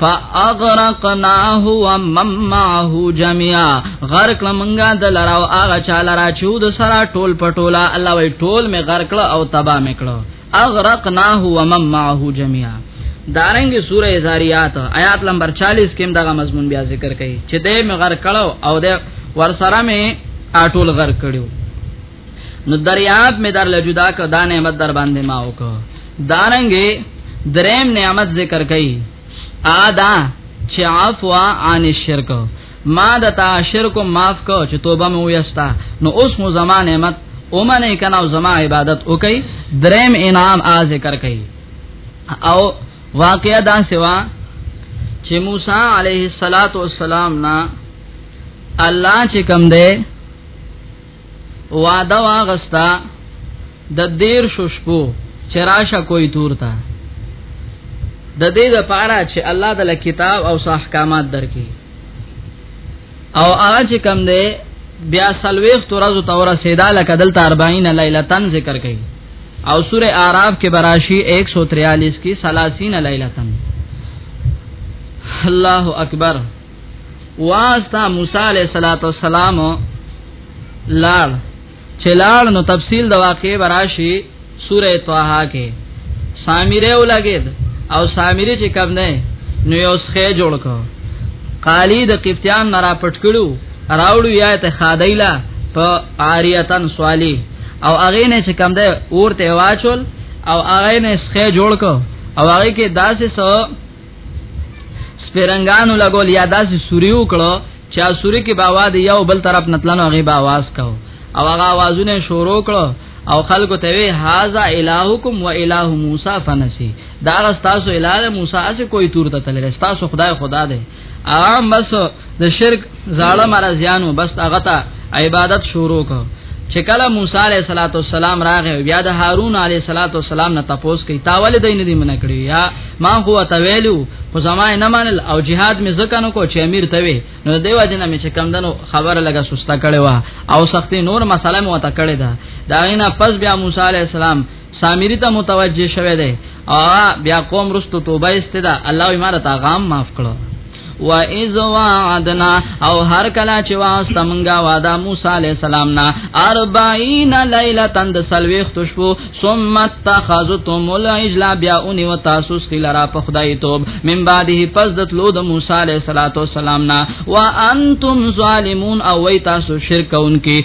B: فاغرقناه ومن معه جميعا غرق لمنګا د لراو هغه چاله را چود سرا ټول پټولا الله وی ټول می غرق او تبا میکړو اغرقناه ومن معه جميعا دارنګ سوره زاریات آیات نمبر 40 کې دغه مضمون بیا ذکر کړي چې دې می غرق او دې ور سره می اټول غرق کړو نو دریاب می در لجدا کو دا نعمت در باندې ما وکړه دارنګي دریم نعمت ذکر کړي ادا چې عفو عن الشرک ما د تا شرک معاف کو چې توبه مو ویستا نو اوس مو زما نعمت اومنه کنا زما عبادت وکي دریم انعام ا ذکر کړي او واقعا دا سوا چې موسی علیه الصلاۃ والسلام نا الله چې کم ده وعده واغستا د دیر شپو چراشه کوئی تور تا د دې د پاره چې الله د کتاب او احکامات درکې او هغه چې کم دی بیا سلويخ تورز تور سیدا لک دلته 40 لیلتن ذکر کړي او سوره اعراف کې براشي 143 کې 30 لیلتن الله اکبر واستا موسی علیہ الصلوۃ والسلام لال چلال نو تفصیل د واقعې براشي سوره طه کې سامره ولګید او سامری چې کم نه نو یو څخه جوړ کو قالی د قفتیان نه را پټ کړو راوړو یا ته خادایلا په عاریتن سوالی او هغه نه چې کم ده اورته واچول او هغه نه څخه جوړ کو او هغه کې داسې سو سپرنګانو لګول یا داسې سوري وکړو چې سوري کې باوا دی یو بل طرف نتلنو غي باواز کاو او هغه आवाजونه شروع کړو او خلکو ته وی هاذا الہکم و الہ موسی فنسی دا تاسو الہ موسی اسه کوئی تور ته تلل تاسو خدای خدا دی ام بس د شرک زاړه مرزيانو بس هغه ته عبادت شروع کو چې کله موسی عليه صلوات والسلام راغی بیا د هارون عليه صلوات والسلام نه تپوس کوي تاول دین دې من کړی یا ما هو تویلو خو زمای نه منل او jihad می زکه نو کو چې امیر ته وی نو دیو جن می چې کم دنو خبر لګه سستا کړي وا او سختي نور مسله مو ته کړي دا دا نه پس بیا موسی عليه السلام سامری ته متوجه شوه دی او بیا قوم رستو توبه استدا الله یې مارته غام معاف کړو و اذ وعدنا او هر کلا چې واسطه مونږه وعده موسی عليه السلام نه 40 ليله تند سلويخ تشبو ثم اتخذتم العجل بیا اونې و تاسو سخلرا په خدای توب من بعده پس د تلو د موسی عليه السلام نه وانتم ظالمون او وای تاسو شرک اونکي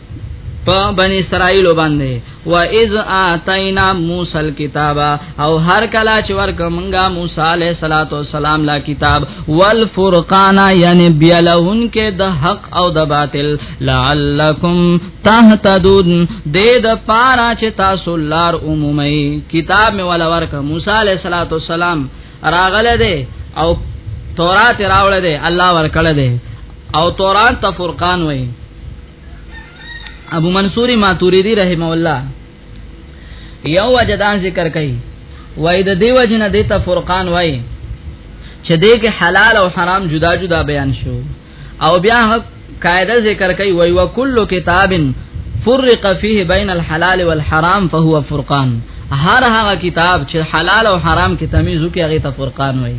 B: په بنی اسرائیل باندې و اذ اتینا موسی الكتاب او هر کلا چې ورک مونږه موسی علیہ الصلوۃ والسلام لا کتاب والفرقان یعنی بیلهن کې د حق او د باطل لعلکم تهتدون دې د پارا چې تاسو لار عمومي کتاب می ولا ورک موسی علیہ الصلوۃ والسلام راغله ده او تورات راوړه ده الله ورکړه ده او تورات ته فرقان وای ابو منصور ماتوریدی رحم الله یو وجدان ذکر کئ وای د دیو جن د ته فرقان وای چې دې کې حلال او حرام جدا جدا بیان شو او بیا قاعده ذکر کوي وای وکل کتاب فرق فيه بين الحلال والحرام فهو فرقان هر هغه کتاب چې حلال او حرام کې تمیز وکي هغه ته فرقان وای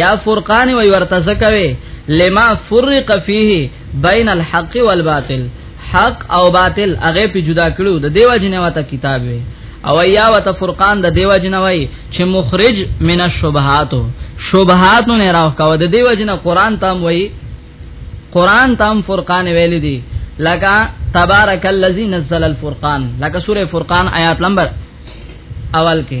B: یا فرقان وای ورته ځکوي لما فرق فيه بين الحق والباطل حق او باطل هغه په جدا کړو د دیو جن وته کتاب وي او یا وته فرقان د دیو جن وای چې مخرج من الشبهات شبهات نه راو کا د دیو جن قران تام وای قران تام فرقان ویل دي لکه تبارک الذی نزل الفرقان لکه سوره فرقان آیات نمبر اول کې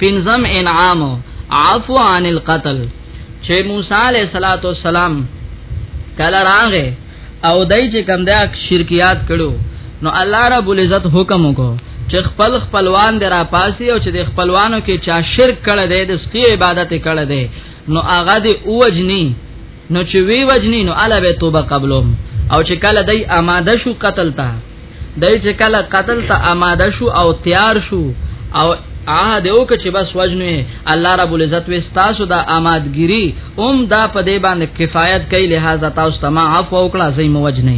B: پنځم انعام عفو عن القتل چې موسی علیہ الصلوۃ والسلام کله راغې او دای چې کم دا شرکیات کړو نو الله رب العزت حکم وکړو چې خپل خپلوان در پاسي او چې د خپلوانو کې چا شرک کړه دې د سپي عبادت کړه دې نو هغه دې اوجنی نو چې وی وجنی نو الا به توبه قبلهم او چې کله دای آماده شو قتل ته دای چې کله قتل ته آماده شو او تیار شو او عهد یو کچ بس وجنه الله رب العزت و استاسو دا آمادګری اوم دا په دې باندې کفایت کوي لہذا تاسو ته ما عفو وکړه زې مو وجنه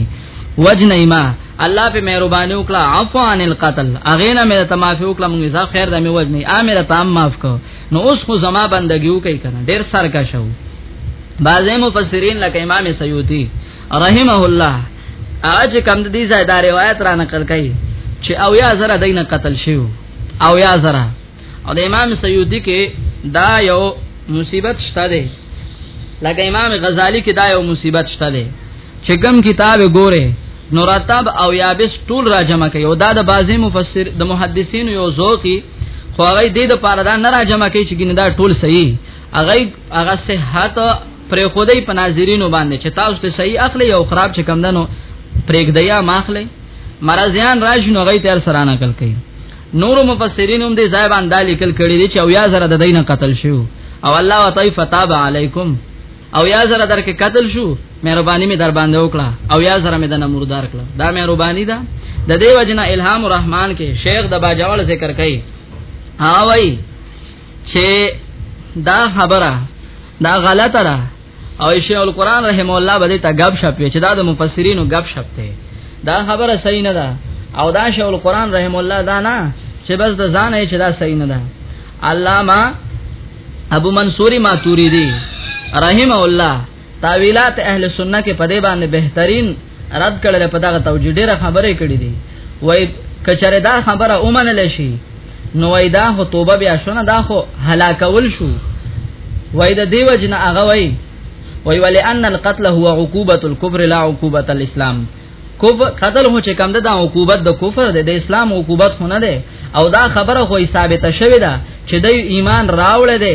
B: وجنه ما الله په مهرباني وکړه عفو عن القتل اغینا مې ته معافي وکړه موږ ځا خیر د مې وجنه امر ته معاف کو نو اوس خو زما بندګیو کوي کنه ډیر سر کا شو بعضی مفسرین لکه امام سیوطی رحمه الله اج کم دې ځای دا روایت را نقل کړي چې او یا زره دینه قتل شیو او یا زره او د امام سیوطی کې دا یو مصیبت شته دی لکه امام غزالی کې دا یو مصیبت شته دی چې کوم کتاب ګوره نوراتب او یابس ټول را جمع کوي او دا د بعضی مفسر د محدثین یو ذوقي خو هغه دې د پاره دا نه را جمع کوي چې ګینه دا ټول صحیح هغه هغه صحت پرې خدای په ناظرینو باندې چې تاسو ته صحیح اخلي او خراب چې کم دنو پرېګدیا ماخلي مرزیان راشي نو غي تر سره نه کل کوي نور مفسرین هم دې ځای باندې لیکل کړي دي چې او یا زره د دینه قتل شو او الله وتعالى فتاب علیکم او یا زره در کې قتل شو مهرباني می در باندې وکړه او یا زره می د نمردار کړه دا مهرباني ده د دې وجنه الهام الرحمن کې شیخ د باجوړ ذکر کوي ها وای چې دا خبره دا غلطه ده او شیخ القران رحم الله بده ته غب شپ چې دا د مفسرینو غب شپ ته دا خبره صحیح نه ده او دا شیخ القران رحم الله دا نه چې بس د ځان یې چې دا صحیح نه ده علامه ابو منصوری ماتوریدی رحم الله تاویلات اهل سنت کې په دې باندې بهترین رد کړل په دغه توجیه ډیره خبره کړې دي وای کچره دا خبره اومنل شي نو وای دا خو توبه بیا شونه دا خو هلاکول شو وای دا دیو جن هغه وای وای ولی ان القتل هو عقوبه الكبر لا عقوبه الاسلام کفر قتل هو چې کم ده دا عقوبت د کفر ده د اسلام عقوبت خونه ده او دا خبره خو ثابته شوې ده چې د ایمان راوړل ده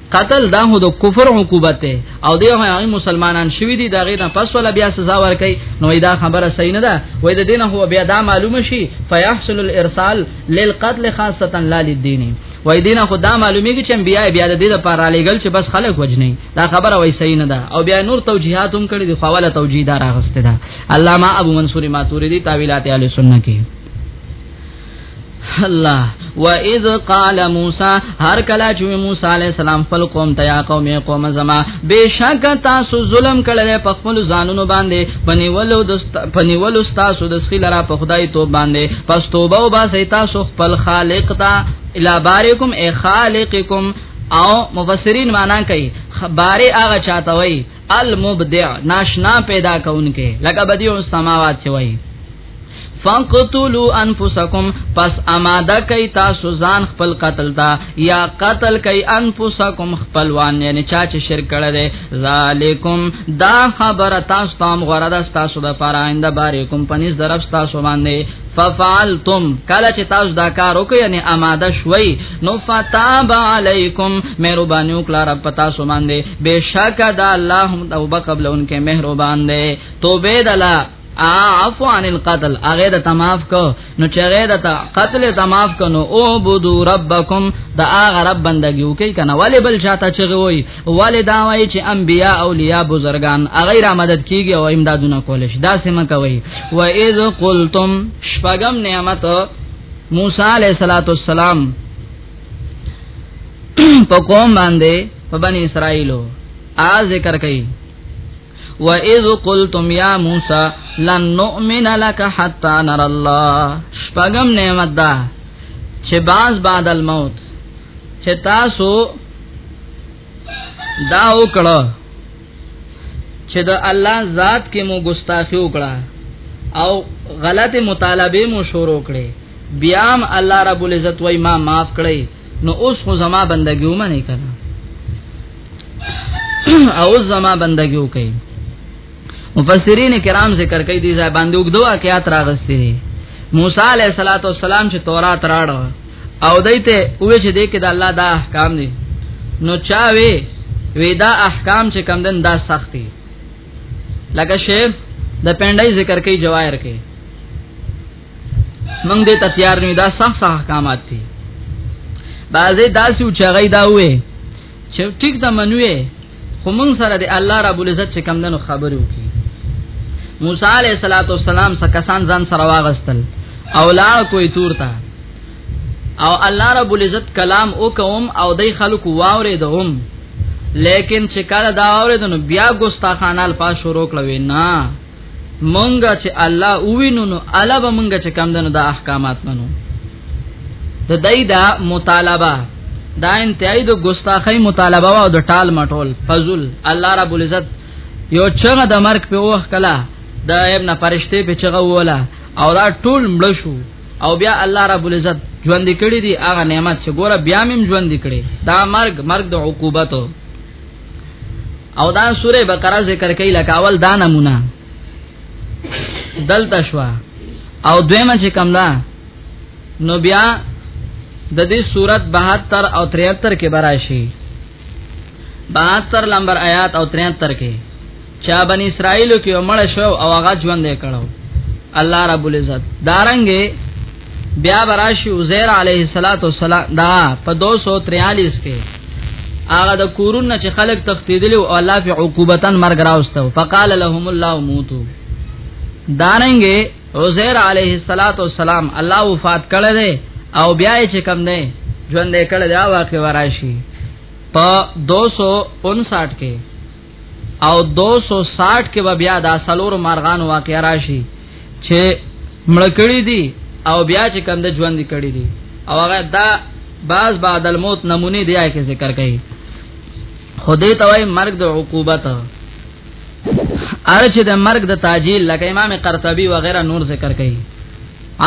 B: قتل دا هو د کفر عقوبت ته او دی هغه مسلمانان شوی دی دا غینا پس ولا بیا سزا ورکي نو دا خبره صحیح نه ده وای د دینه هو بیا دا معلومه شي فیحصل الارسال للقتل خاصه لا للدین وای دینه خو دا معلومیږي چې بیا بیا د دې لپاره لګل چې بس خلک وجنی دا خبره وای صحیح نه ده او بیا نور توجیهات هم کړی دی خواله توجیه دار اغسته ده علامه ابو منصور ماتوریدی تاویلات اهل سنت کې الله و اذ قال موسی هر کله چې موسی علی السلام خپل قوم ته یا قوم قوم زما بشک تاسو ظلم کړل په خپل ځانونو باندې پنیولو د پنیولو تاسو د سخی لرا په خدای تو باندې پس توبه او با تاسو خپل خالق ته الا بارکم ای خالقکم او مفسرین معنا کوي باري هغه چاته وای المبدع ناشنا پیدا کونکي لکه بدیع السماوات چوي فقتلوا انفسکم پس اماده کوي تاسو ځان خپل قتل تا یا قتل کوي انفسکم خپلوان یعنی چا چې شرک کړی دی ذالکم دا خبره تاسو تام غره ده تاسو د فار آینده بارې کوم پنځ درف تاسو باندې ففعلتم کله چې تاسو دا کار وکړئ یعنی آماده شوي نو فتاب علیکم مهرباني وکړه رب پتا سو باندې بشک دا الله هم توبه قبل انکه مهربان دی توبه دلا عفو عن القتل هغه د تماف کو نو چې هغه د قتل تماف کو نو او بودو ربکم دا هغه رب بندگی وکي کنه ولی بل شاته چغوي ولی دا وای چې انبیا اولیاء بزرگان هغه را مدد کیږي او امدادونه کول شي دا سم کوي و اذ قلتم شپغم نعمت موسی علیہ الصلوۃ والسلام په قوم باندې په بنی اسرائیلو آ ذکر کئ وَإِذْ قُلْتُمْ يَا مُوسَى لَن نُّؤْمِنَ لَكَ حَتَّى نَرَى اللَّهَ شپږم نعمت دا چې باز بعد الموت چې تاسو دا وکړه چې د الله ذات کې مو ګستاخی وکړه او غلط مطالبه مو شروع کړې بیام الله رب العزت وای ما معاف کړی نو اوس خو زما بندګي ومنه کنه او زما بندګي وکي مفسرین کرام ذکر کوي دي ځای باندې وګدو واقعات راغستې دي موسی علیه الصلاۃ والسلام چې تورات راړ او دایته وې چې دې کې د الله دا احکام دي نو چا وی ودا احکام چې کم دن دا سختي لکه شیخ د پندای ذکر کوي جواهر کوي موږ دې ته تیار نه دا صح صح احکامات دي بعضې داسې او چغې دا وې چې ټیک ته منوې خو موږ سره د الله رب العزت چې کم دنو خبرو کې موسی علیہ الصلوۃ والسلام څخه کسان ځان سره واغستل او لاړ کوی تور ته او الله رب العزت کلام او کوم او دای خلق واورې دوم لیکن چې کله دا اورې دنو بیا ګستاخانال پاس شروع کړوي نه مونږه چې الله وینو نو الله به مونږه چې کم دنو دا احکامات منو د دای دا مطالبه دا انتهای د ګستاخی مطالبه او د ټال مټول فضل الله رب العزت یو چغه د مرګ په وخت کلا د ابن فرشته په چغه ولا او دا ټول مړ شو او بیا الله رب العزت ژوند کړی دی هغه نعمت چې ګوره بیا مم ژوند کړی دا مرګ مرګ د عقوبتو او دا سوره بقره ذکر کوي لکاول دا نمونه دلته شو او دویمه چې کوم ده نو بیا د دې صورت 72 او 73 کې براشي 72 نمبر آیات او 73 کې چا بن اسرائیل کې مړ شو او هغه ژوند کړو الله رب العزت دارنګې بیا براشي عزیر علیه الصلاۃ والسلام دا په 243 کې هغه د کورون چې خلق تختیدل او الله فی عقوبتن مرګ راوستو فقال لهم الله موتو دارنګې عزیر علیه الصلاۃ والسلام الله وفات کړی دی او بیا چې کم دی ژوند کړی دا واقع وراشي په 259 کې او 260 کې به بیا دا سلور مارغان واقع راشي چې مړکړی دي او بیا چې کم د ژوند کړی دي او هغه دا باز بعد الموت نمونه دی آی کې ذکر کړي خدای توای مرګ د عقوبت ارچ د مرګ د تاجیل لکه امام قرطبي و غیره نور ذکر کړي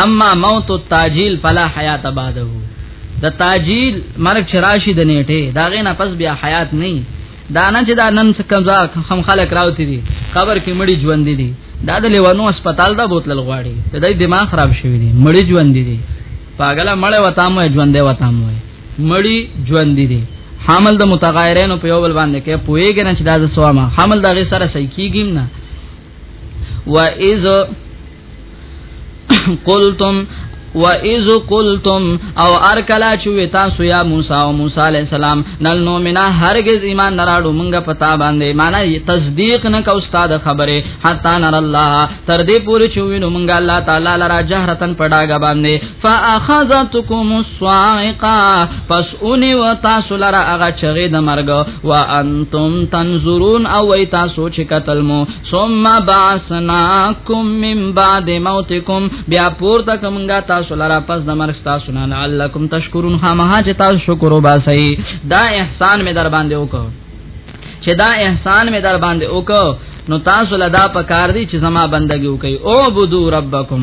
B: اما موت التاجیل فلا حیات بعده د تاجیل مرګ چراشی د نیټه داغه نه پس بیا حیات نه دانه چې دا نن څه کمزا خم خلک راوتی دي قبر کې مړي ژوند دي دا د لیوانو هسپتال دا بوتل غواړي د دې دماغ خراب شوی دي مړي ژوند دي پاګلا مړ وتا مو ژوند دی وتا مو مړي ژوند دي حمل د متغایرینو په یو بل باندې کې پوېږي نه چې دا د سوامه حمل دغه سره صحیح کیږي نه و اذ قلتم و اذ قلتم او ار کلا چوي تاسو یا موسی او موسی عليه السلام نل نو منا هرگز ایمان نراړو مونږه پتا باندې معنی تصدیق نه کا استاد خبره حتا نر الله تر دې پوری چوي نو مونږه الله تعالی لرا جهرتن پډاګه باندې فاخذتکم الصاعقه پس اونې و تاسو لرا هغه چغې د مرګ وانتم تنظرون او تاسو چې قتل مو ثم بعثناكم من بعد موتكم بیا پورته کومګه تاسو لرا پس د مرګ تاسو نه لعلکم تشکرون خامها چې تاسو شکر وباسئ دا احسان می در باندې وکړ چې دا احسان می در باندې وکړ نو تاسو لدا پکار دي چې زما بندگی وکړئ او بدو ربکم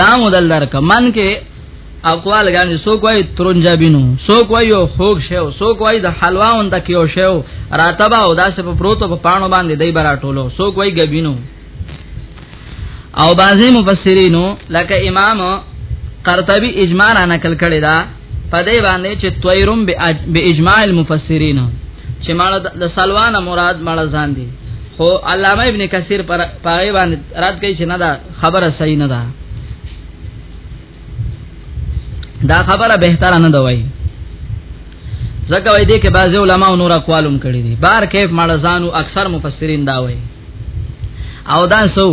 B: دا مدل درک من کې اقوال غانې سو کوي ترنجا بینو سو کوي یو خوګ شو سو کوي د حلوا اون د کیو شو راتبا او داسې په پروتو په پانو باندې دای برا ټولو سو کوي غبینو او بعضی مفسرینو لکه امام قرطبی اجماع را نقل کړی دا په دې باندې چې طیرم به اجماع المفسرین چې مال د سلوان مراد مال ځان دي خو علامه ابن کثیر پر پای باندې رات کوي چې نه دا خبره صحیح نه ده دا خبره بهتره نه ده وای ځکه وای دي کې بعضي علما او نور اقوالم کړی دي بار کیف مړزانو اکثر مفسرین دا وای او دا سو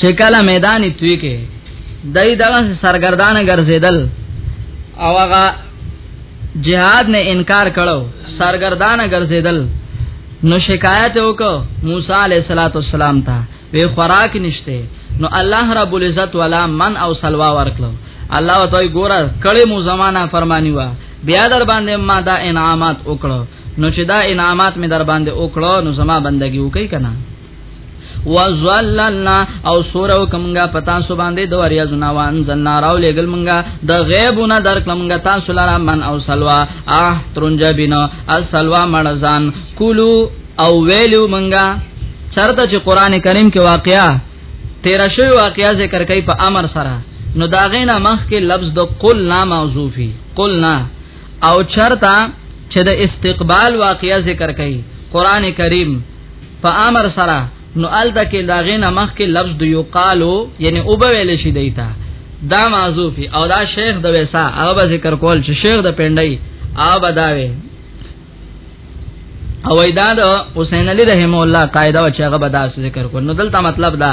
B: چې کله میدان توی کې دای دا سرګردان ګرځیدل او هغه جهاد نه انکار کړو سرګردان ګرځیدل نو شکایت وکړو موسی علیہ الصلوۃ والسلام ته په خوراک نشته نو الله رب العزت ولا من او سلوا ورکلو الله وتعالى ګوره کله مو زمانہ فرمانی وا بیا در باندې ما دا انعامات وکړو نو چې دا انعامات می در باندې وکړو نو زما بندگی وکي کنه وزللنا او سورو کمنګا پتا سو باندې دوه ریاضنا وان زلنا راو لګل منګا د غیبونه در کمنګا تاسو لاره من او سلوا اه ترنجبینا السلوا مړزان کولو او ویلو منګه چرته چې قران کریم کې واقعا تیر شوی واقعا ذکر کوي په امر سره نو دا غینا مخ کې لفظ د قل نا موضوفي قل نا او چرتا چې د استقبال واقعا ذکر کوي قران کریم په امر سره نو الته کې دا غینا مخ کې لفظ د یو قالو یعنی او به ویل شي دیتا دا معذوفي او دا شیخ د ویسا هغه ذکر کول چې شیخ د پندای او بداوي او ایدا د حسین علی رحم الله قاعده او چې هغه بداس ذکر کو نو دلته مطلب دا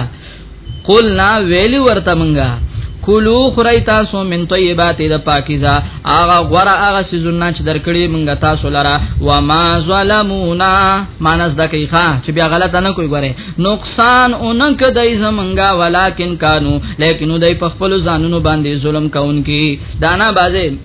B: قلنا ویلی ورته مونږه کلو خری تاسو من طیبات د پاکیزه اغه غره اغه سيزونه چې درکړي مونږه تاسو لره و ما ظلمونا مانس دقیقه چې بیا غلط نه کوي غره نقصان اونک دای زمونږه ولیکن کانو لیکن دوی په خپل ځانونو باندې ظلم کوونکي دانا بازه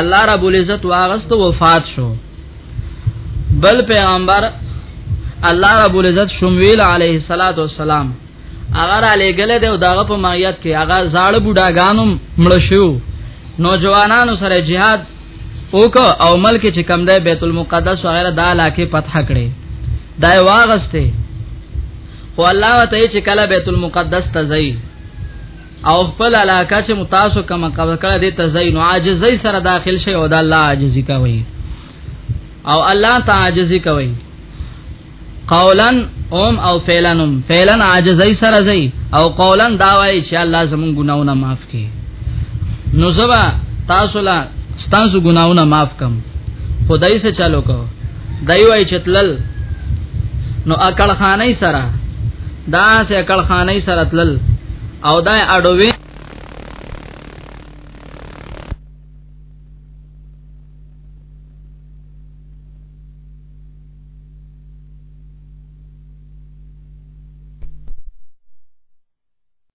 B: الله رب العزت واغست وفات شو بل پیغمبر الله رب العزت شمویل علیه الصلاۃ والسلام اگر علی گله دی او داغه په مایت کې هغه زاړه بوډاګانو مړ شو نوجوانانو سره jihad اوک او ملک چې کم دی بیت المقدس وغیرہ دا علاقه فتح کړي دا واغسته خو الله ته چې کله بیت المقدس ته ځي او خپل علاقه چې متاسو کما قبل کړه دې تزین عاجزی سره داخل شي او د الله عاجزی کوي او الله ته عاجزی کوي قولا اوم او فعلنم فعلن عاجزی سره زی او قولا دا وایي چې الله زمون ګناونه معاف کړي نو زبا تاسو لا ستاسو ګناونه معاف کم خدای سره چالو کوو دای وای چتلل نو اکل خانه سره دا سه اکل خانه سره تلل او دا اډوي